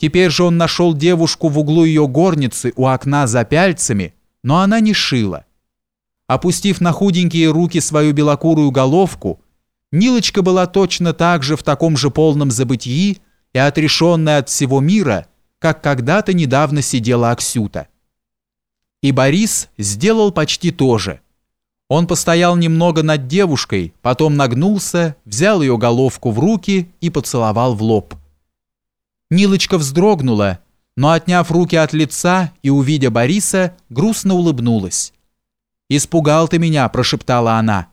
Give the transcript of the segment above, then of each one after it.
Теперь же он нашел девушку в углу ее горницы у окна за пяльцами, но она не шила. Опустив на худенькие руки свою белокурую головку, Нилочка была точно так же в таком же полном забытии и отрешенная от всего мира, как когда-то недавно сидела Аксюта. И Борис сделал почти то же. Он постоял немного над девушкой, потом нагнулся, взял ее головку в руки и поцеловал в лоб. Нилочка вздрогнула, но, отняв руки от лица и увидя Бориса, грустно улыбнулась. «Испугал ты меня», – прошептала она.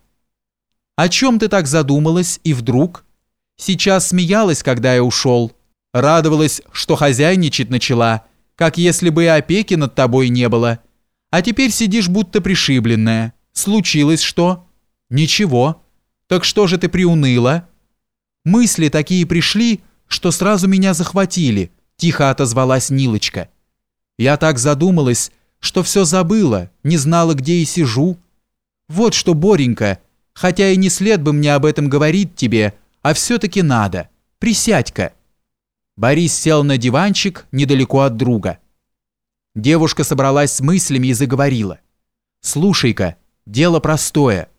«О чем ты так задумалась и вдруг?» «Сейчас смеялась, когда я ушел. Радовалась, что хозяйничать начала, как если бы и опеки над тобой не было. А теперь сидишь будто пришибленная. Случилось что?» «Ничего. Так что же ты приуныла?» «Мысли такие пришли, что сразу меня захватили», – тихо отозвалась Нилочка. «Я так задумалась, что все забыла, не знала, где и сижу. Вот что, Боренька, хотя и не след бы мне об этом говорить тебе, а все-таки надо. Присядь-ка». Борис сел на диванчик недалеко от друга. Девушка собралась с мыслями и заговорила. «Слушай-ка, дело простое.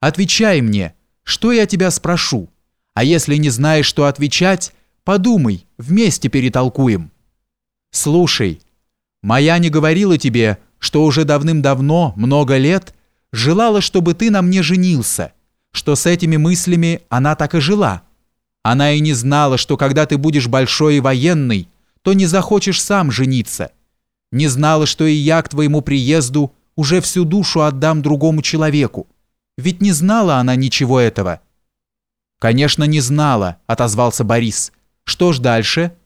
Отвечай мне, что я тебя спрошу. А если не знаешь, что отвечать, Подумай, вместе перетолкуем. Слушай, моя не говорила тебе, что уже давным-давно, много лет, желала, чтобы ты на мне женился, что с этими мыслями она так и жила. Она и не знала, что когда ты будешь большой и военный, то не захочешь сам жениться. Не знала, что и я к твоему приезду уже всю душу отдам другому человеку. Ведь не знала она ничего этого. Конечно, не знала, отозвался Борис. Что ж дальше?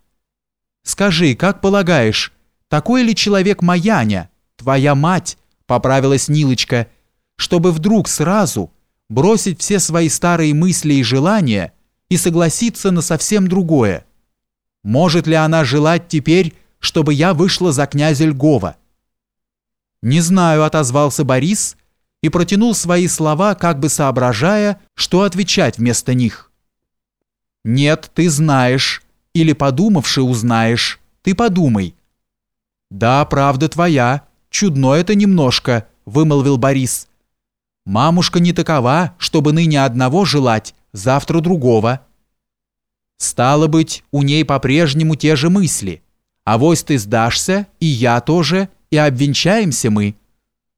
Скажи, как полагаешь, такой ли человек Маяня, твоя мать, поправилась Нилочка, чтобы вдруг сразу бросить все свои старые мысли и желания и согласиться на совсем другое? Может ли она желать теперь, чтобы я вышла за князя Льгова? Не знаю, отозвался Борис и протянул свои слова, как бы соображая, что отвечать вместо них. Нет, ты знаешь. Или подумавши узнаешь. Ты подумай. Да, правда твоя. Чудно это немножко, вымолвил Борис. Мамушка не такова, чтобы ныне одного желать, завтра другого. Стало быть, у ней по-прежнему те же мысли. А вось ты сдашься, и я тоже, и обвенчаемся мы.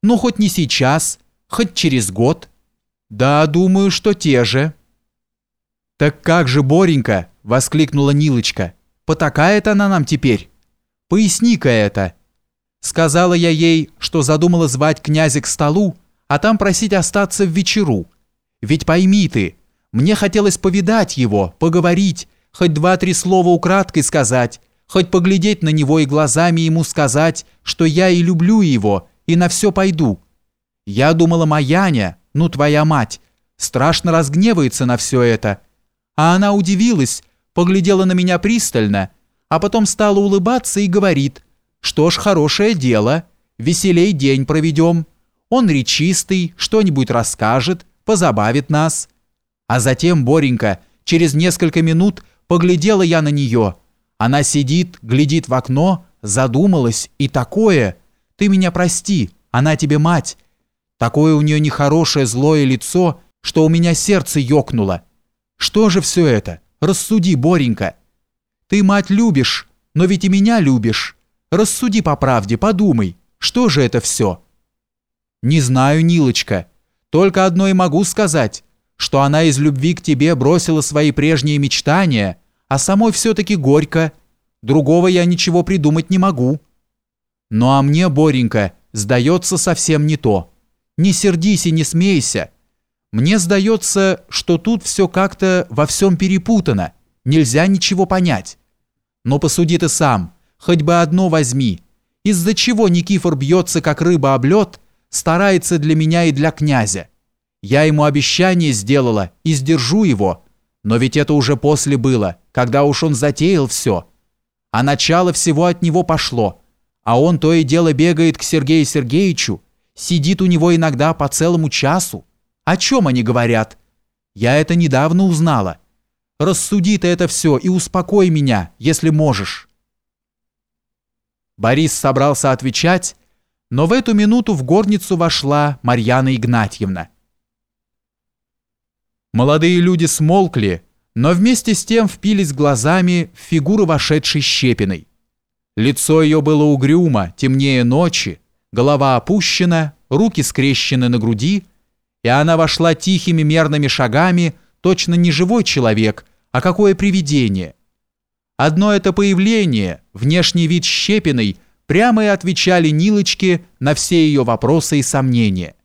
Ну, хоть не сейчас, хоть через год. Да, думаю, что те же. «Так как же, Боренька!» – воскликнула Нилочка. «Потакает она нам теперь? Поясни-ка это!» Сказала я ей, что задумала звать князя к столу, а там просить остаться в вечеру. Ведь пойми ты, мне хотелось повидать его, поговорить, хоть два-три слова украдкой сказать, хоть поглядеть на него и глазами ему сказать, что я и люблю его, и на все пойду. Я думала, Маяня, ну твоя мать, страшно разгневается на все это, а она удивилась, поглядела на меня пристально, а потом стала улыбаться и говорит, что ж, хорошее дело, веселей день проведем. Он речистый, что-нибудь расскажет, позабавит нас. А затем, Боренька, через несколько минут поглядела я на нее. Она сидит, глядит в окно, задумалась, и такое. Ты меня прости, она тебе мать. Такое у нее нехорошее злое лицо, что у меня сердце ёкнуло. Что же все это? Рассуди, Боренька. Ты, мать, любишь, но ведь и меня любишь. Рассуди по правде, подумай, что же это все? Не знаю, Нилочка. Только одно и могу сказать, что она из любви к тебе бросила свои прежние мечтания, а самой все-таки горько. Другого я ничего придумать не могу. Ну а мне, Боренька, сдается совсем не то. Не сердись и не смейся. Мне сдается, что тут все как-то во всем перепутано, нельзя ничего понять. Но посуди ты сам, хоть бы одно возьми. Из-за чего Никифор бьется, как рыба об лед, старается для меня и для князя? Я ему обещание сделала и сдержу его, но ведь это уже после было, когда уж он затеял все. А начало всего от него пошло, а он то и дело бегает к Сергею Сергеевичу, сидит у него иногда по целому часу. О чем они говорят? Я это недавно узнала. Рассуди ты это все и успокой меня, если можешь. Борис собрался отвечать, но в эту минуту в горницу вошла Марьяна Игнатьевна. Молодые люди смолкли, но вместе с тем впились глазами в фигуру вошедшей Щепиной. Лицо ее было угрюмо, темнее ночи, голова опущена, руки скрещены на груди, и она вошла тихими мерными шагами, точно не живой человек, а какое привидение. Одно это появление, внешний вид Щепиной, прямо и отвечали Нилочке на все ее вопросы и сомнения.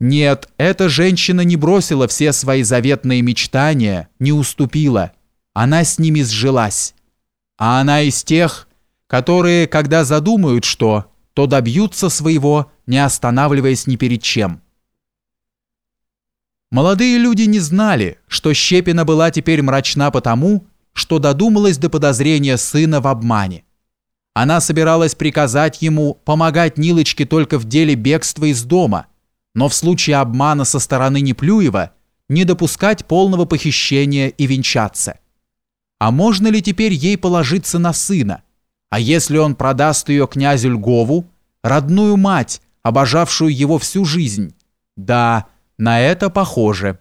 Нет, эта женщина не бросила все свои заветные мечтания, не уступила. Она с ними сжилась. А она из тех, которые, когда задумают что, то добьются своего, не останавливаясь ни перед чем. Молодые люди не знали, что Щепина была теперь мрачна потому, что додумалась до подозрения сына в обмане. Она собиралась приказать ему помогать Нилочке только в деле бегства из дома, но в случае обмана со стороны Неплюева не допускать полного похищения и венчаться. А можно ли теперь ей положиться на сына? А если он продаст ее князю Льгову, родную мать, обожавшую его всю жизнь? Да, на это похоже.